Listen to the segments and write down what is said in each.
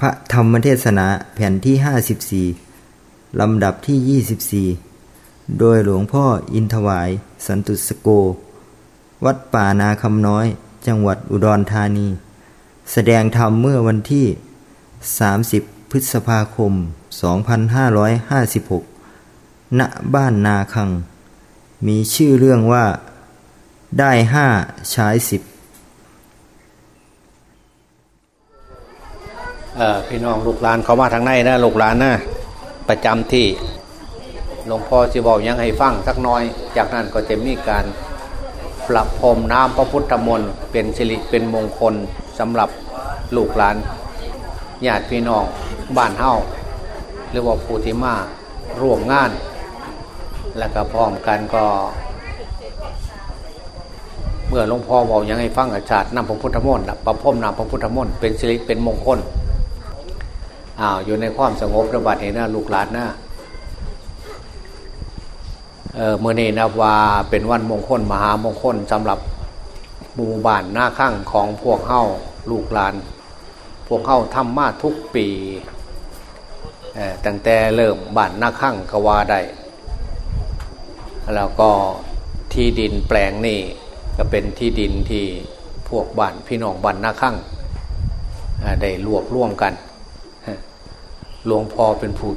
พระธรรมเทศนาแผ่นที่ 54 ลำดับที่ 24 โดยหลวงพ่ออินทวาย สันตุสโก วัดป่านาคำน้อย จังหวัดอุดรธานี แสดงธรรมเมื่อวันที่ 30 พฤษภาคม 2556 ณ บ้านนาคัง มีชื่อเรื่องว่า ได้ห้าใช้สิบ เออพี่น้องลูกหลานเขามาทางในนะลูกหลานนะประจำที่หลวงพ่อจะบอกยังให้ฟังสักน้อย จากนั้นก็จะมีการปรับพรมน้ำพระพุทธมนต์เป็นสิริเป็นมงคลสำหรับลูกหลานญาติพี่น้องบ้านเฮาหรือว่าผู้ที่มาร่วมงาน แล้วก็พร้อมกันก็ เมื่อหลวงพ่อบอกยังให้ฟังอาจารย์นำพระพุทธมนต์ประพรมนำพระพุทธมนต์เป็นสิริเป็นมงคล อ้าวอยู่ในความสงบระบาดเห็นนะลูกหลานนะเออเมื่อนี้นะว่าเป็นวันมงคลมหามงคลสำหรับหมู่บ้านหน้าข้างของพวกเฮ้าลูกหลาน พวกเฮ้าทำมาทุกปีตั้งแต่เริ่มบ้านหน้าข้างกว่าได้แล้วก็ที่ดินแปลงนี่ก็เป็นที่ดินที่พวกบ้านพี่น้องบ้านหน้าข้างได้รวบร่วมกัน หลวงพ่อเป็นผู้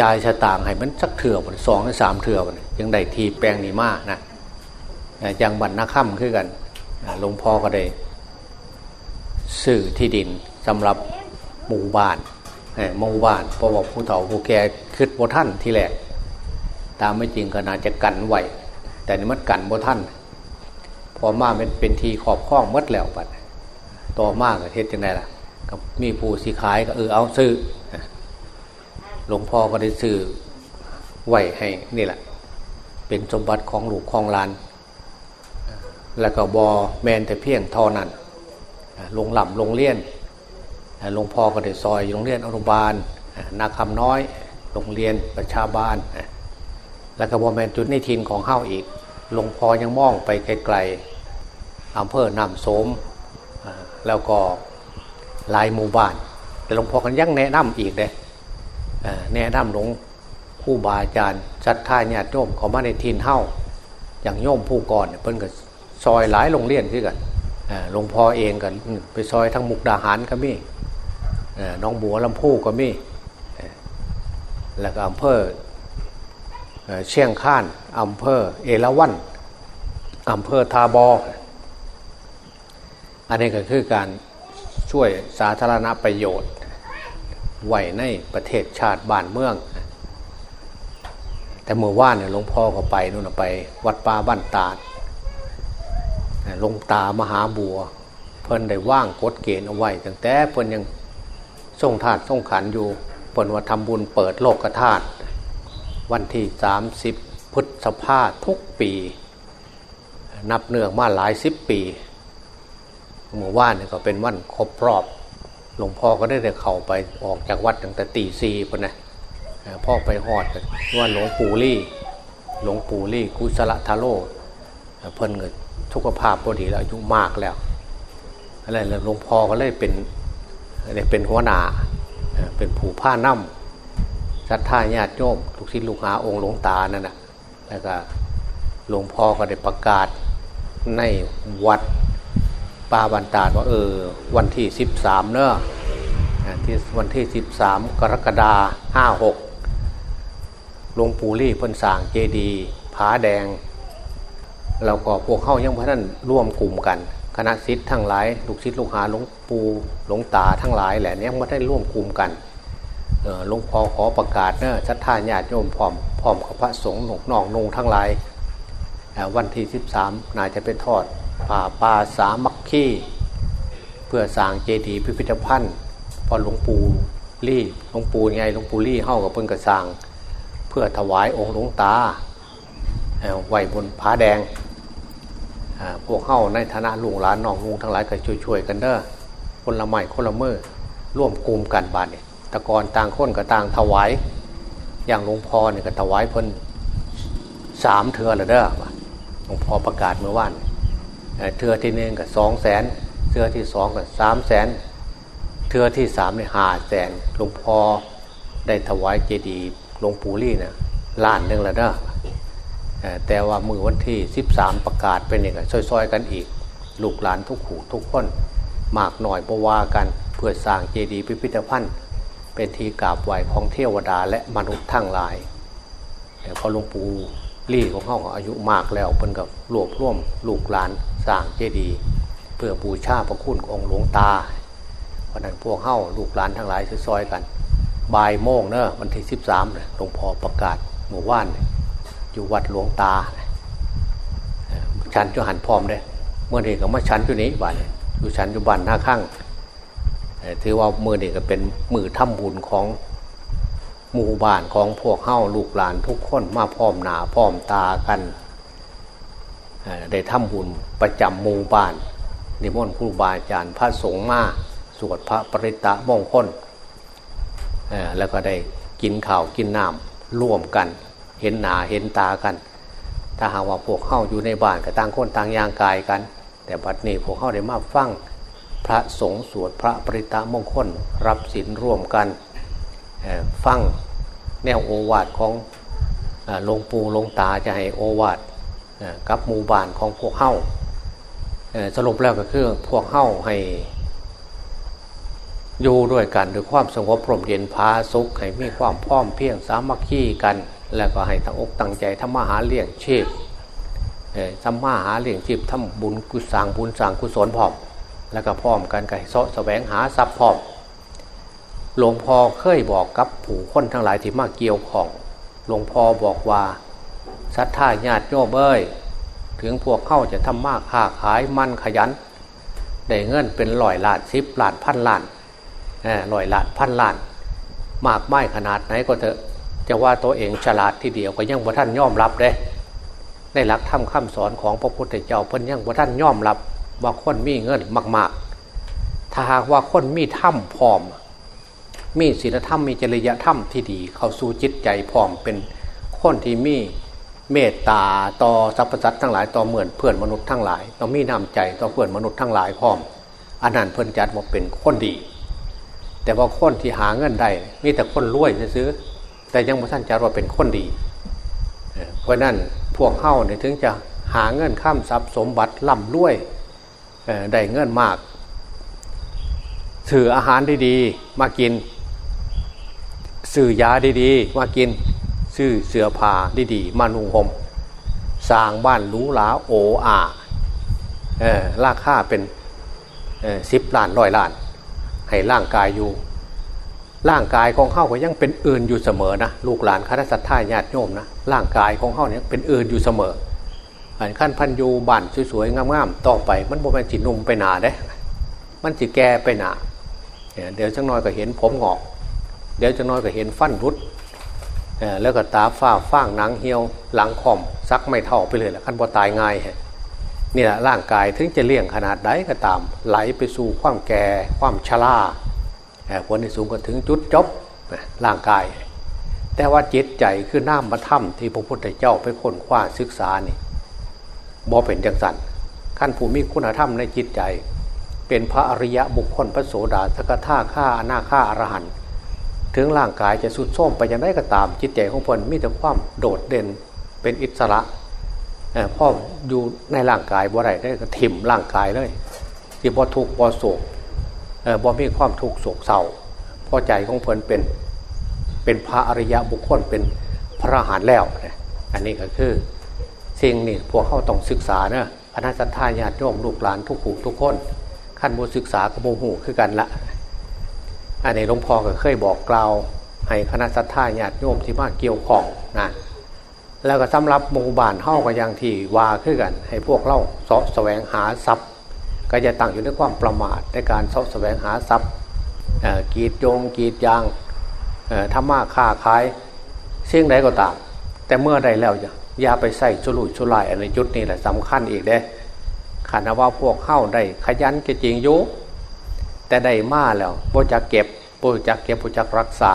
จ่ายชะตางให้มันสักเถื่อมันสองหรือสามเถื่อมันยังได้ทีแปลงนี้มากนะยังบรรณาค่ำขึ้นกันหลวงพ่อก็ได้ซื้อที่ดินสำหรับหมู่บ้านหมู่บ้านเพราะว่าผู้เฒ่าผู้แก่คืดบ่ท่านที่แรกตามไม่จริงก็น่าจะกันไหวแต่นี่มันกันบ่ท่านพอมาเป็นเป็นทีขอบข้องมัดแล้วปัดต่อมากเทศยังไงล่ะก็มีผู้สีขายก็เออเอาซื้อ หลวงพ่อก็ได้ซื้อไหวให้นี่แหละ เป็นสมบัติของหลูกของลาน แล้วก็บอแมนแต่เพียงทอนั้นลงหล่ำลงเลี่ยนหลวงพ่อก็ได้ซอยโรงเรียนอนุบาลนาคำน้อยโรงเรียนประชาบาล แล้วก็บอแมนจุดในทินของเฮ้าอีกหลวงพ่อยังมองไปไกลๆอำเภอนำโสมแล้วก็ลายหมู่บ้าน แต่หลวงพ่อกันยังแนะนำอีกเลย แนะนำหลวงผู้บาอาจารย์ชัดท่ายเนี่ยโยมเขามาในทีนเฮ้าอย่างโยมผู้ก่อนเพิ่นก็ซอยหลายโรงเรียนขึ้นกันหลวงพ่อเองกันไปซอยทั้งมุกดาหารก็มีน้องบัวลำพูก็มีแล้วก็อำเภอเชียงข้านอำเภอเอราวันอำเภอทาบออันนี้ก็คือการช่วยสาธารณประโยชน์ ไหวในประเทศชาติบ้านเมือง แต่เมื่อว่านเนี่ยหลวงพ่อก็ไปนู่นไป วัดป่าบ้านตาดลงตามหาบัว เพิ่นได้ว่างกฎเกณฑ์เอาไว้ตั้งแต่เพิ่นยังส่งถาดส่งขันอยู่เพิ่นว่าทำบุญเปิดโลกธาตุวันที่สามสิบพฤษภาทุกปี นับเนื่องมาหลายสิบปีเมื่อว่านเนี่ยก็เป็นวันครบรอบ หลวงพ่อก็ได้แต่เข้าไปออกจากวัดตั้งแต่ตีซีปนะพ่อไปหอดว่าหลวงปู่ลี่ หลวงปู่ลี่กุศลทาโลเพิ่นเงินทุกภาพพอดีแล้วอายุมากแล้วอะไรแล้วหลวงพ่อก็เลยเป็นอะไรเป็นหัวหน้าเป็นผู้ผ้าน้ำศรัทธาญาติโยมลูกศิษย์ลูกหาองค์หลวงตานั่นนะแล้วก็หลวงพ่อก็ได้ประกาศในวัด ปาบันตาว่าเออ วันที่สิบสามเนอะที่วันที่สิบสามกรกฎาห้าหกหลวงปู่รี่พันสางเจดีผาแดง เราก็พวกเข้ายังพันร่วมกลุ่มกัน คณะศิษย์ทั้งหลายลูกศิษย์ลูกหาหลวงปู่หลวงตาทั้งหลายแหละเนี้ยมาได้ร่วมกลุ่มกันหลวงพ่อขอประกาศเนอะชัดท่าญาติโยมพร้อมพร้อมกับพระสงฆ์หนุกนองนงทั้งหลายวันที่สิบสามนายจะเป็นทอดป่าป่าสามั คคีเพื่อสร้างเจดีย์พิพิธภัณฑ์พอหลวงปู่รี่หลวงปู่ไงหลวงปู่รี่เข้ากับเพิ่งกระสร้าง เพื่อถวายองค์หลวงตาไหวบนผาแดงพวกเข้าในฐานะลุงหลานน้องลุงทั้งหลายก็ช่วยๆกันเด้อคนละไม้คนละมือร่วมกลุ่มกันบานเนี่ยตะกอนต่างคนกับต่างถวาย อย่างหลวงพ่อเนี่ยก็ถวายเพิ่นสามเถื่อเลยเด้อหลวงพ่อประกาศเมื่อวาน เทือที่หนึ่งกับสองแสนเทือที่สองกับสามแสนเทือที่สามเนี่ยหาแสนหลวงพ่อได้ถวายเจดีย์หลวงปู่ลี่นะล้านหนึ่งแล้วนะแต่ว่ามือวันที่สิบสามประกาศเป็นอย่างไรซอยๆ กันอีก ลูกหลานทุกขู่ทุกคนมากหน่อยบวากันเพื่อสร้างเจดีย์พิพิธภัณฑ์ เป็นที่กราบไหว้ของเทวดาและมนุษย์ทั้งหลายแต่พอหลวงปู่ ลี่ของเขาอายุมากแล้วเป็นกับรวบรวมลูกหลานสร้างเจดีย์เพื่อบูชาพระคุณองค์หลวงตาเพราะนั้นพวกเข้าลูกหลานทั้งหลายซอยกันบ่ายโมงเนอะวันที่สิบสามหลวงพ่อประกาศหมู่ว่านอยู่วัดหลวงตาชันจุหันพร้อมเลยเมื่อเด็กก็มาชันจุนี้บ้านอยู่ชันอยู่บ้านหน้าข้างถือว่ามือเด็กก็เป็นมือถ้ำบุญของ หมู่บ้านของพวกเข้าลูกหลานทุกคนมาพร้อมหนาพร้อมตากันได้ทำบุญประจำหมู่บ้านนิมนต์ครูบาอาจารย์พระสงฆ์มาสวดพระปริตะมงคลแล้วก็ได้กินข้าวกินน้ำร่วมกัน เห็นหนาเห็นตากัน ถ้าหากว่าพวกเข้าอยู่ในบ้านก็ต่างคนต่างย่างกายกัน แต่บัดนี้พวกเข้าได้มาฟังพระสงฆ์สวดพระปริตะมงคล รับศีลร่วมกัน ฟังแนวโอวาทของหลวงปู่หลวงตาจะให้โอวาทกับหมู่บ้านของพวกเข้าสรุปแล้วก็คือพวกเข้าให้อยู่ด้วยกันด้วยความสงบพรมเย็นพาสุขให้มีความพร้อมเพียงสามัคคีกัน แล้วก็ให้ตั้งอกตั้งใจทำมาหาเลี้ยงชีพทำมาหาเลี้ยงชีพทำบุญกุศลบุญสางกุศลพร้อม แล้วก็พร้อมกันไก่เสาะแสวงหาทรัพย์พร้อม หลวงพ่อเคยบอกกับผู้คนทั้งหลายที่มาเกี่ยวของหลวงพ่อบอกว่าศรัทธาญาติโยมเอ้ยถึงพวกเข้าจะทำมากค้าขายมั่นขยันได้เงินเป็นลอยล้านสิบล้านพันล้านลอยล้านพันล้าน มากไม่ขนาดไหนก็เถอะจะว่าตัวเองฉลาดที่เดียวก็ยังบ่ท่านยอมรับเลยในหลักธรรมคำสอนของพระพุทธเจ้าเพิ่นยังบ่ท่านยอมรับว่าคนมีเงินมาก ๆ ถ้าหากว่าคนมีธรรมพร้อม มีศีลธรรมมีจริยธรรมที่ดี เข้าสู่จิตใจพร้อมเป็นคนที่มีเมตตาต่อสรรพสัตว์ทั้งหลายต่อเหมือนเพื่อนมนุษย์ทั้งหลายต่อมีน้ำใจต่อเพื่อนมนุษย์ทั้งหลายพร้อมอันนั้นเพิ่นจัดว่าเป็นคนดี แต่ว่าคนที่หาเงินได้มีแต่คนรวยซื้อ แต่ยังไม่ท่านจะว่าเป็นคนดีเพราะนั้นพวกเข้าเนี่ยถึงจะหาเงินข้ามทรัพย์สมบัติล่ำรวยได้เงินมากสื่ออาหารดีๆมากิน สื่อยาดีๆมากินซื้อเสื้อผ้าดีๆมานุ่งห่มสร้างบ้านหรูหราโออาราคาเป็นสิบล้านร้อยล้าน ให้ร่างกายอยู่ ร่างกายของเข้าก็ยังเป็นอื่นอยู่เสมอนะลูกหลานคณะสัตยาญาติโยมนะร่างกายของเข้าเนี่ยเป็นอื่นอยู่เสมออันขั้นพันยูบ้านสวยๆงามๆต่อไป มันโมเป็นจินุ่มไปหนาได้ มันจิแก่ไปหนาเดี๋ยวจังน้อยก็เห็นผมหงอก เดี๋ยวจังน้อยก็เห็นฟันรุดแล้วก็ตาฝ้าฟ้างหนังเหี่ยวหลังคอมซักไม่เท่าไปเลยแหละขั้นพอตายง่ายนี่แหละร่างกายถึงจะเลี่ยงขนาดใดก็ตาม ไหลไปสู่ความแก่ความชราผลที่สูงก็ถึงจุดจบร่างกาย แต่ว่าจิตใจคือน้ำมาถ้ำที่พระพุทธเจ้าไปค้นคว้าศึกษานี่บอเป็นจังสันขั้นภูมิคุณธรรมในจิตใจ เป็นพระอริยะบุคคลพระโสดาสกทาข้าหน้าข้าอรหัน ถึงร่างกายจะสุดโทมไปยังไงก็ตาม จิตใจของคนมีแต่ความโดดเด่นเป็นอิสระพ่ออยู่ในร่างกายบ่ไรได้ก็ถิ่มร่างกายเลยที่บ่ทุกบ่โศกบ่มีความทุกโศกเศร้าพ่อใจของเพลินเป็นเป็นพระอริยะบุคคลเป็นพระหานแล้ว อันนี้ก็คือสิ่งนี่พวกเขาต้องศึกษาเนะคณะสัตยาญาติโยมลูกหลานทุกขู่ทุกคนขั้นบูศึกษากระโมหูคือกันละ อันนี้หลวงพ่อก็เคยบอกกล่าว ให้คณะสัตยาญาติโยมที่มาเกี่ยวของนะแล้วก็สำหรับหมู่บ้านเฮาก็ยังที่ว่าขึ้นกัน ให้พวกเราเสาะแสวงหาทรัพย์ ก็จะตั้งอยู่ในความประมาทในการเสาะแสวงหาทรัพย์กีดโยงกีดยางทำมาค้าขายเสี่ยงใดก็ตาม แต่เมื่อใดแล้วอย่าไปใส่ชุลุยชุลายอันในจุดนี้แหละสำคัญอีกเด้ขันว่าพวกเข้าได้ขยันกจริงยุ แต่ได้มาแล้วโบจักเก็บโบจักเก็บโบจักรักษา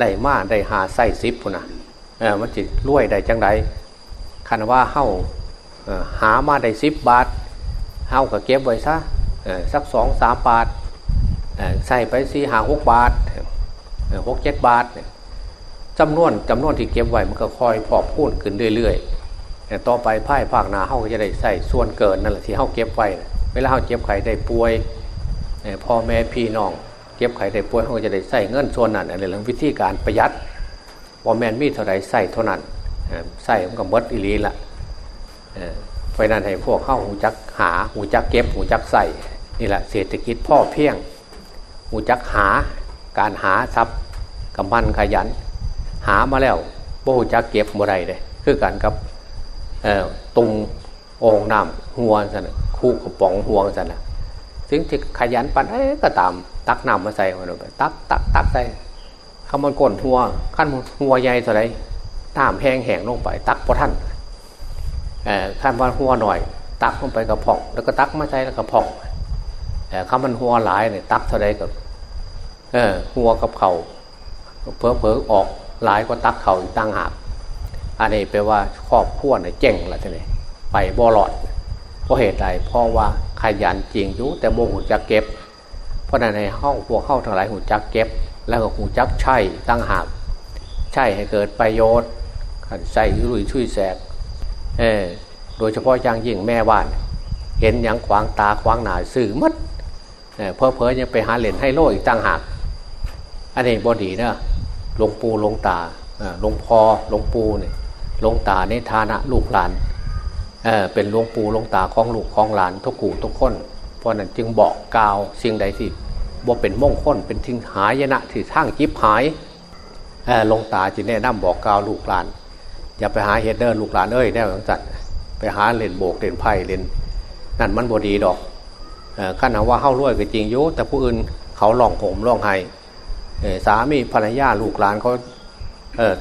ได้มาได้หาใส่ซิปพุ่นะเออมันจิรวยได้จังไดคันว่าเฮ้าหามาได้สิบบาทเฮ้าก็เก็บไว้ซะสักสองสามบาทใส่ไปสี่หาหกบาทหกเจ็ดบาทจำนวนจำนวนที่เก็บไว้มันก็คอยพอกพูนขึ้นเรื่อยๆต่อไปไพ่ภาคนาเขาก็จะได้ใส่ส่วนเกินนั่นแหละที่เขาเก็บไว้เวลาเขาเก็บไข่ได้ป่วย พ่อแม่พี่น้องเก็บไข่ได้ป่วยเขาก็จะได้ใส่เงินส่วนนั้นอะไรเรื่องวิธีการประหยัดพอแมนมีเท่าไรใส่เท่านั้นใส่มันก็มดอีลีละเพราะนั้นให้พวกเข้าหูจักหาหูจักเก็บหูจักใส่นี่แหละเศรษฐกิจพ่อเพียงหูจักหาการหาทรัพย์กำมันขยัน หามาแล้วโบหูจักเก็บบ่ได้เลยคือกันกับตุงองน้ำหัวสันคู่กระป๋องหัวสันนะ ถึงที่ขยันปันเอ้ก็ตามตักน้ำมาใส่มันไปตักตักตักใส่ข้ามันก้นหัวขั้นหัวใหญ่เท่าไรตามแห้งแห้งลงไป ตักพอท่านขั้นว่าหัวหน่อย ตักลงไปกระพองแล้วก็ตักมาใส่แล้วกระพองข้ามันหัวหลายเนี่ยตักเท่าไรกับหัวกับเขาเพอเพอออกหลายก็ตักเขาอีกตั้งหากอันนี้แปลว่าครอบครัวเนี่ยเจ๋งละทีนี้ไปบ่หลอด ราะเหตุใดเพราะว่าขยันจริงอยู่แต่โมหูจักเก็บ เพราะในห้องพวกเข้าทั้งหลายหูจักเก็บ แล้วก็หูจักใช่ตั้งหากใช่ให้เกิดประโยชน์ใส่ลุยช่วยแสกเออโดยเฉพาะอย่างยิ่งแม่บ้าน เห็นอย่างขวางตาขวางหนาสื่อมัดเพอเพอยังไปหาเหรียญให้โลอีกตั้งหากอันนี้บอดีนะหลวงปู่หลวงตาหลวงพ่อหลวงปู่เนี่ยหลวงตาในฐานะลูกหลาน เเป็นหลวงปู่หลวงตาของลูกของหลานทุกขู่ทุกคน เพราะนั้นจึงบอกกล่าวสิ่งใดที่บ่เป็นมงคลเป็นทิ้งหายนะที่ทั้งจิบหายหลวงตาจึงแนะนำบอกกล่าวลูกหลาน อย่าไปหาเฮดเดอร์ลูกหลานเอ้ยแน่หลังจัดไปหาเล่นโบกเล่นไพ่เล่นนั่นมันบดีดอกขั้นว่าเข้ารวยก็จริงโยแต่ผู้อื่นเขาหลองผมหลองไห้สามีภรรยาลูกหลานเขา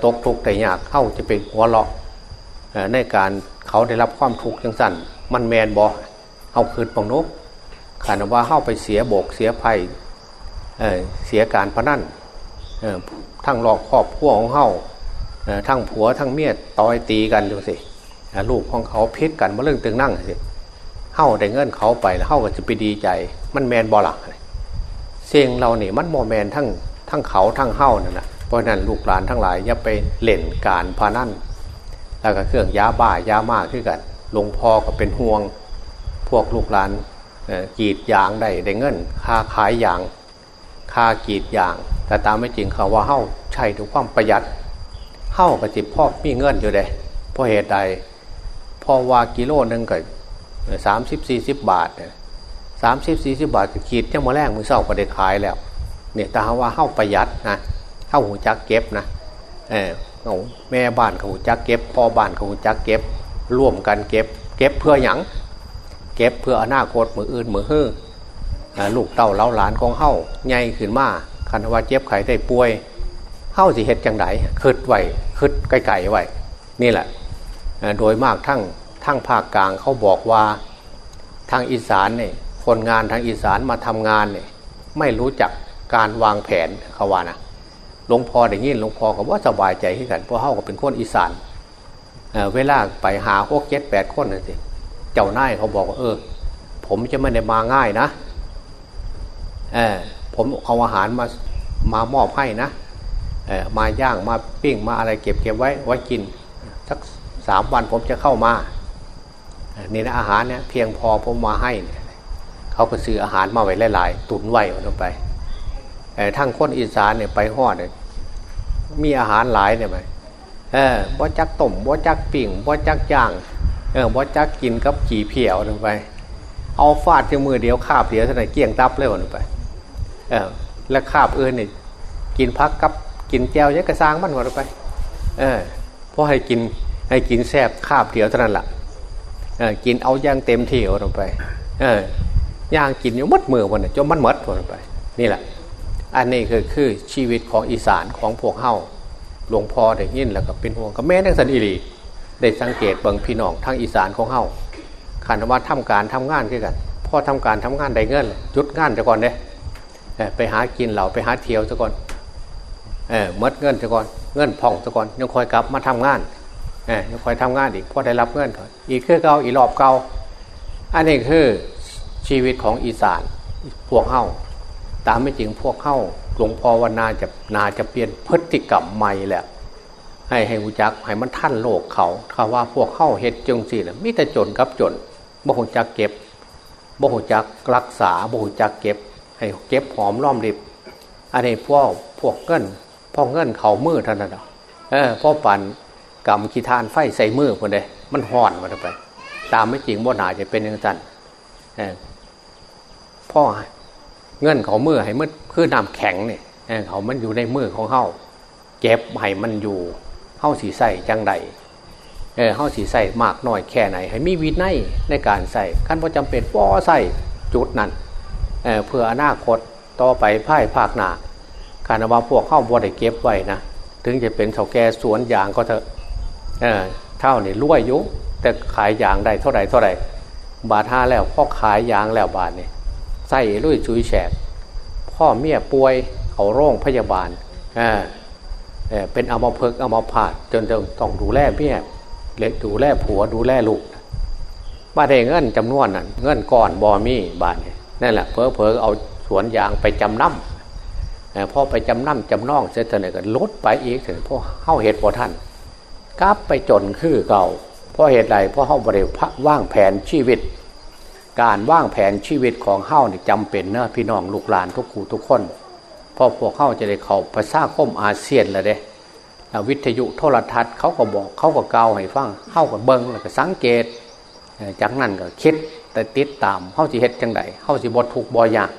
ตกทุกข์แต่ยากเข้าจะเป็นหัวเลาะในการ เขาได้รับความทุกข์จังสั่นมันแมนบอเอาคืนปองนกขันว่าเข้าไปเสียโบกเสียภัยเเสียการพนันทั้งหลอกครอบครัวของเข้าทั้งผัวทั้งเมียต่อยตีกันดูสิลูกของเขาพิษกันมาเรื่องตึงนั่งสิเข้าได้เงินเขาไปแล้วเข้าก็จะไปดีใจ มันแมนบอหลักเสียงเราเนี่ยมันโมแมนทั้งทั้งเขาทั้งเข้านั่นแหะเพราะนั้นลูกหลานทั้งหลายอย่าไปเล่นการพนั่น แล้วก็เครื่องยาบ้ายามาขึ้นกันหลวงพ่อก็เป็นห่วงพวกลูกหลานกีดยางได้ได้เงินค่าขายยางค่ากีดยาง แต่ตามไม่จริงเขาว่าเฮ้าใช่ถูกความประหยัดเฮ้ากับจิบพ่อมีเงินอยู่เลยเพราะเหตุใดพอว่ากิโลนึงก็สามสิบสี่สิบบาทสามสิบสี่สิบบาทขีดยังมาแรกมือเศร้าก็ได้ขายแล้วเนี่ยแต่ว่าเฮ้าประหยัดนะเฮ้าหูจักเก็บนะเออ แม่บ้านเขาจักเก็บพ่อบ้านเขาจักเก็บ ร่วมกันเก็บ เก็บเพื่อหยังเก็บเพื่ออนาคตมืออื่นมือฮื้อลูกเต่าเล้าหลานของเฮ้าใหญ่ขึ้นมาคันว่าเจ็บไข้ได้ป่วยเฮ้าสิเหตุจังไดคืดไหวคืดไกลๆไหวนี่แหละโดยมากทั้งทั้งภาคกลางเขาบอกว่าทางอีสานเนี่ยคนงานทางอีสานมาทำงานเนี่ยไม่รู้จักการวางแผนเขาว่านะ หลวงพ่ออย่างนี้หลวงพ่อก็ว่าสบายใจให้กันเพราะเขาก็เป็นคนอีสานเเวลาไปหาพวกเจ็ดแปดคนนั่นสิเจ้านายเขาบอกว่าเออ ผมจะไม่ได้มาง่ายนะเออผมเอาอาหารมามามอบให้นะเออมาย่างมาปิ้งมาอะไรเก็บเก็บไว้ไว้กินสักสามวันผมจะเข้ามานี่นะอาหารเนี่ยเพียงพอผมมาให้เนี่ยเขาก็ซื้ออาหารมาไว้หลาย ๆ ตุนไว้ลงไปทั้งคนอีสานเนี่ยไปหอดเนี่ย มีอาหารหลายเนี่ยไหมเออบ่จักต้มบ่จักปิ่งบ่จักย่างเออบ่จักกินกับขี่เพียวลงไป เอาฟาดที่มือเดียวคาบเดียวเท่าไหร่เกี่ยงตับเลยลงไปเออแล้วคาบเอื่นเนี่ยกินพักกับกินแจวยักกระซางมันหัวลงไป เออเพราะให้กินให้กินแซบคาบเดียวเท่านั้นแหละเออกินเอาย่างเต็มที่ลงไป เออย่างกินอยู่มัดมือวันนี้จนมันมัดลงไป นี่แหละ อันนี้คือคือชีวิตของอีสานของพวกเฮาหลวงพ่อได้ยินแล้วก็เป็นห่วงกับแม่ทั้งสันอิรีได้สังเกตบางพี่น้องทางอีสานของเฮาขันว่าทำการทำงานขึ้นกันพ่อทำการทำงานได้เงินยุดงานจะก่อนเด้ไปหากินเหล่าไปหาเที่ยวจะก่อนเออมดเงินจะก่อนเงินผ่องจะก่อนยังคอยกลับมาทำงานเออยังคอยทำงานอีกพ่อได้รับเงินก่อนอีกคือเก่าอีรอบเก่าอันนี้คือชีวิตของอีสานพวกเฮา ตามไม่จริงพวกเข้าหลวงพ่อว่านาจะนาจะเปลี่ยนพฤติกรรมใหม่แหละ ให้ให้อุจักให้มันท่านโลกเขาคำว่าพวกเข้าเฮ็ดจงสี่แหละมิแต่จนกับจนบ่หูจักเก็บบ่หูจักรักษาบ่หูจักเก็บ ให้เก็บหอมรอมริบอันนี้พวกพวกเงินพ่อเงินเขามือท่านน่ะเออพ่อปั่นกำขีทานไฟใส่มือคนเดมันห่อนมันไป ตามไม่จริงบ่หนาจะเป็นอย่างนั้นพ่อ เงินเขาเมื่อให้มืดคือน้ำแข็งเนี่ยเขามันอยู่ในมือของเขาเก็บให้มันอยู่เข้าสีใส่จังใดเออเข้าสีใส่มากน้อยแค่ไหน ให้มีวินัยในการใส่ขั้นพอจำเป็นป้อใส่จุดนั้นเเพื่ออนาคตต่อไปพ่ายภาคหนาการว่าพวกเข้าบวได้เก็บไว้นะถึงจะเป็นเสาแก่สวนยางก็เถอะเออเท่านี่รวยยุแต่ขายยางได้เท่าไหร่เท่าไหร่บาทห้าแล้วพ่อขายยางแล้วบาทนี่ ใส่ลุยชุยแฉกพ่อเมียป่วยเขาโรงพยาบาลอ่าเป็นอมเพิกอมพาดจนต้องดูแลเมียเล็กดูแลผัวดูแลลูกมาได้เงินจำนวนนั้นเงินก่อนบอมี่บาทนี่นั่นแหละเพอเพอเอาสวนยางไปจำนำพอไปจำนำจำนองเสร็จเนี่ยก็ลดไปอีกถึงพอเข้าเหตุพอท่านกลับไปจนคือเก่าเพราะเหตุใดเพราะเข้าบริวว่างแผนชีวิต การว่างแผนชีวิตของเข้านี่จำเป็นนะพี่น้องลูกหลานทุกคู่ทุกคนพอพวกเข้าจะได้เขาภาษาคมอาเซียนแล้วเด้วิทยุโทรทัศน์เขาก็บอกเขาก็เกาให้ฟังเข้ากับเบิ้งแล้วก็สังเกต จากนั้นก็คิดแต่ติดตามเข้าสิเฮ็ดจังไดเข้าสิบทถูกบอยาก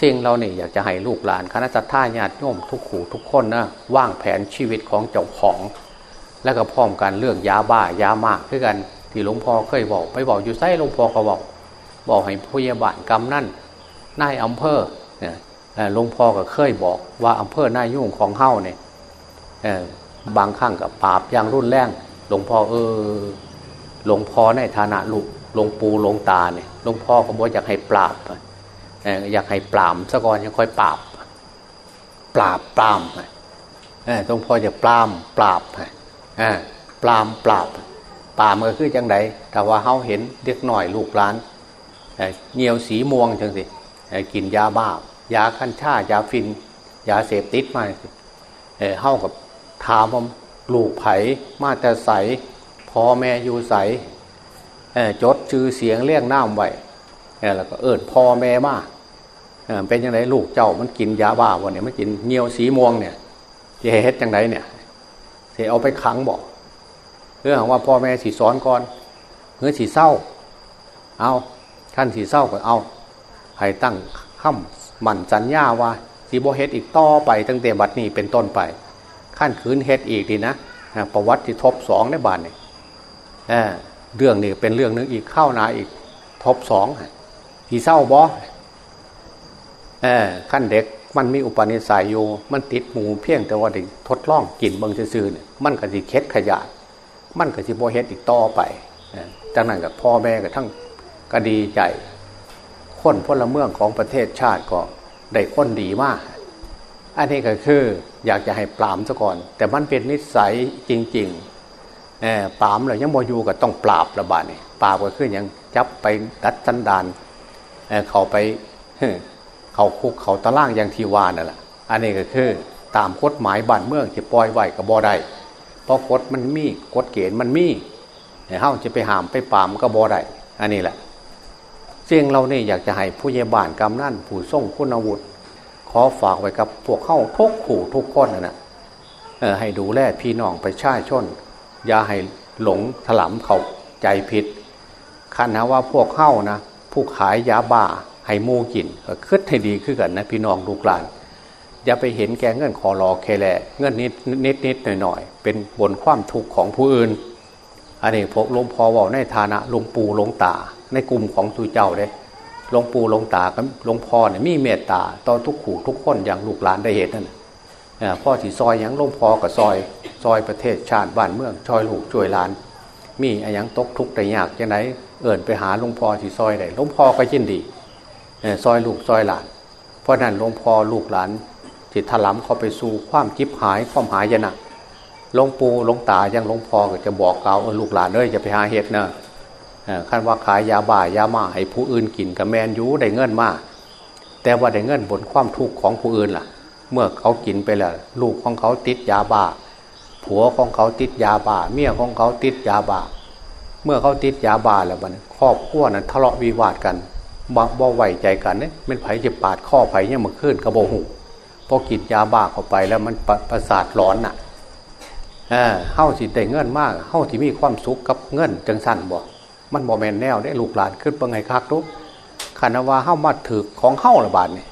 สิ่งเราเนี่ยอยากจะให้ลูกหลานคณะสัตยาญาติโยมทุกขู่ทุกคนนะว่างแผนชีวิตของเจ้าของ แล้วก็พร้อมกันเรื่องยาบ้ายามากคือกันที่หลวงพ่อเคยบอกไปบอกอยู่ไส้หลวงพ่อเขาบอก บอกให้ผู้ยาบาลกำนั่นนายอำเภอเนี่ยหลวงพ่อก็เคยบอกว่าอำเภอหน้ายุ่งของเฮ้าเนี่ยบางครั้งกับปราบอย่างรุนแรงหลวงพ่อเออหลวงพ่อในฐานะลูกหลวงปู่หลวงตาเนี่ยหลวงพ่อก็บอกอยากให้ปราบอยากให้ปรามสะก่อนยังค่อยปราบ ปราบปรามหลวงพ่อจะปรามปราบปรามปราบป่าเมื่อคือจังไดแต่ว่าเขาเห็นเด็กหน่อยลูกหลาน เงียวสีม่วงจังสิกินยาบ้า ยาคั้นชายาฟิน ยาเสพติดมาเฮ้ากับถามว่าลูกไผ่มาแต่ใสพ่อแม่อยู่ใสจดชื่อเสียงเรียกน้ำไว้แล้วก็เอิดพ่อแม่มาเป็นยังไงลูกเจ้ามันกินยาบ้าวันนี้มันกินเงียวสีม่วงเนี่ยจะเฮ็ดยังไงเนี่ยเสียเอาไปขังบอกเรื่องว่าพ่อแม่สีสอนก่อนเมื่อสีเศร้า เอา ท่านสีเศร้าก็เอา ให้ตั้งข้ามันสัญญาว่าสีโบเฮดอีกต่อไปตั้งแต่บัดนี้เป็นต้นไปขั้นคืนเฮดอีกดีนะประวัติที่ทบสองในบานเนี่ยเรื่องนี้เป็นเรื่องนึงอีกเข้านาอีกทบสองที่เศร้าบอขั้นเด็กมันมีอุปนิสัยอยู่มันติดหมูเพียงแต่ว่าเด็กทดลองกินบางซื่อเนี่ยมันก็สิเคสขยะมันก็สิโบเฮดอีกต่อไปจากนั้นกับพ่อแม่กับทั้ง กดีใจ คนพลเมืองของประเทศชาติก็ได้คนดีมาก อันนี้ก็คืออยากจะให้ปรามซะก่อน แต่มันเป็นนิสัยจริงๆปรามเลยยังโมยูก็ต้องปราบระบาดนี่ปราบก็คือยังจับไปดัดสันดานเขาไปเขาคุกเขาตะล่างอย่างทีวานนั่นแหละอันนี้ก็คือตามกฎหมายบ้านเมืองที่ปล่อยไว้กับบอได้เพราะกฎมันมีกฎเกณฑ์มันมีเฮ้าจะไปหามไปปามก็บอได้อันนี้แหละ เสียงเราเนี่ยอยากจะให้ผู้ใหญ่บ้านกำนันผู้ส่งคุณอาวุธ ขอฝากไว้กับพวกเข้าทุกขู่ทุกคนนะให้ดูแลพี่น้องไปช่ชน อย่าให้หลงถลำเขาใจผิดคันนะว่าพวกเข้านะ ผู้ขายยาบ้าให้มูกินก็คืดให้ดีขึ้นกันนะพี่น้องลูกหลาน อย่าไปเห็นแกเงื่อนคอรอแคแลเงื่อนนิดนิดนิดหน่อยหน่อยเป็นบนความทุกข์ของผู้อื่นอันนี้พวกหลวงพ่อบอกในฐานะหลวงปู่หลวงตา ในกลุ่มของตุเจ้าเลยหลวงปู่หลวงตากับหลวงพ่อเนี่ยมีเมตตาต่อทุกขู่ทุกคนอย่างลูกหลานได้เห็นนั่นพ่อที่ซอยอย่างหลวงพ่อกับซอย ซอยประเทศชาติบ้านเมืองช่วยลูกช่วยหลาน มีอะไรย่างตกทุกข์ได้ยากยังไงเอิ่นไปหาหลวงพ่อที่ซอยได้หลวงพ่อก็ยินดีซอยลูกซอยหลาน เพราะนั้นหลวงพ่อลูกหลานจิตถลำเข้าไปสู่ความจิบหายความหายยนะหลวงปู่หลวงตายังหลวงพ่อก็จะบอกเกล่าวลูกหลานเอ้ยจะไปหาเห็ดเนะ ขั้นว่าขายยาบ้ายามาให้ผู้อื่นกินกับแมนยูได้เงินมากแต่ว่าได้เงินบนความทุกข์ของผู้อื่นล่ะ เมื่อเขากินไปแล้วลูกของเขาติดยาบ้า ผัวของเขาติดยาบ้า เมียของเขาติดยาบ้า เมื่อเขาติดยาบ้าแล้วมันครอบครัวนั้นทะเลาะวิวาทกันบ่บ่ไหวใจกันเนี่ยเป็นไผ่จะปาดข้อไผ่เนี่ยมาขึ้นกระโบหูพอกินยาบ้าเข้าไปแล้วมันประประสาทร้อนน่ะเออเฮ้าสิได้เงินมากเฮ้าที่มีความสุขกับเงินจังสั้นบ่ มันบ่แมนแนวได้ลูกหลานขึ้นเป็นไงคักทุกขันว่าเฮ้ามาถือของเฮ้าระบาดนี่ย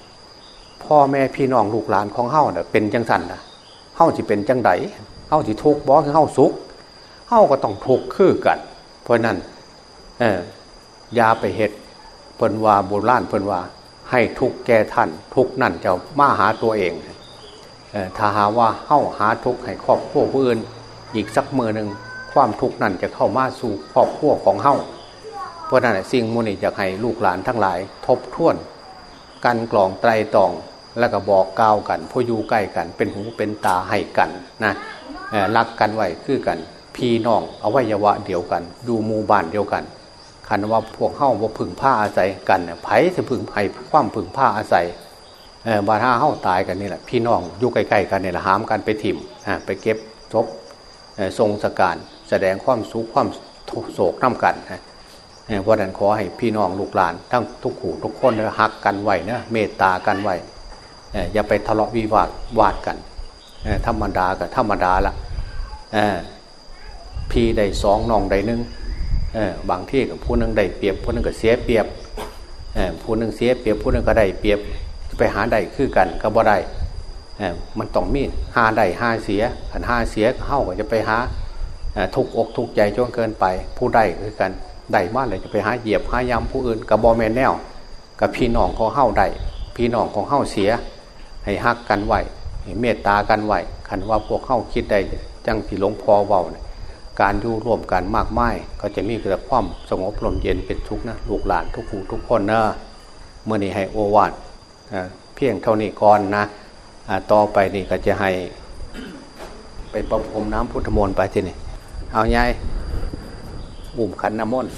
พ่อแม่พี่น้องลูกหลานของเฮ้าเนี่ยเป็นจังสันนะเฮ้าที่เป็นจังไดเฮ้าที่ทุกบ่คือเฮ้าสุขเฮ้าก็ต้องทุกข์คือกัน เพราะนั้นเออยาไปเห็ดเพิ่นว่าโบราณเพิ่นว่า ให้ทุกแก่ท่าน ทุกนั่นจะมาหาตัวเองเออถ้าหาว่าเข้าหาทุกให้ครอบครัวผู้อื่นอีกสักมือหนึ่ง ความทุกข์นั่นจะเข้ามาสู่ครอบครัวของเฮาเพราะนั้นสิ่งมูนี่จะให้ลูกหลานทั้งหลาย ทบทวนกันกลองไตรตองแล้วก็บอกกล่าวกันผู้อยู่ใกล้กัน เป็นหูเป็นตาให้กันนะรักกันไว้คือกัน พี่น้องอวัยวะเดียวกัน ดูหมู่บ้านเดียวกันคันว่าพวกเข้าว่าพึ่งผ้าอาศัยกันไผ่จะพึ่งไผ่ความพึ่งผ้าอาศัยบาท่าเข้าตายกันนี่แหละพี่น้องอยู่ใกล้ๆกันนี่แหละหามกันไปถิ่มไปเก็บศพทรงสการ แสดงความสุขความโศกน้ากันนะเพราะนั้นขอให้พี่น้องลูกหลาน ทั้งทุกขู่ทุกคนหักกันไว้นะเมตตากันไว้เอ่ออย่าไปทะเลาะวิวาทวาดกันเอ่อธรรมดากับธรรมดาละเออพี่ได้สองน้องได้หนึ่งเออบางที่กับผู้หนึงได้เปรียบผู้หนึงก็เสียเปรียบเออผู้หนึงเสียเปรียบผู้หนึงก็ได้เปรียบจะไปหาได้คือกันก็บ่ได้เออมันต้องมีหาได้หาเสียขันหาเสียเข้าก็จะไปหา ทุกอกทุกใจจนเกินไป ผู้ได้คือกันได้มากเลยจะไปหาเหยียบหายำผู้อื่นกับบอแมนแนวกับพี่น้องของเข้าได้พี่น้องของเข้าเสีย ให้ฮักกันไวให้เมตตากันไวคันว่าพวกเข้าคิดได้จังที่หลวงพ่อเว้าเนี่ยการอยู่ร่วมกันมากมายก็จะมีแต่ความสงบลมเย็นเป็นทุกข์นะลูกหลานทุกผู้ทุกคนนะเมื่อนี้ให้โอวาทเพียงเท่านี้ก่อนนะต่อไปนี่ก็จะให้ ไปประพรมน้ำพุทธมนต์ไปที่นี่ เอาไงอุ่มขันน้ำมนต์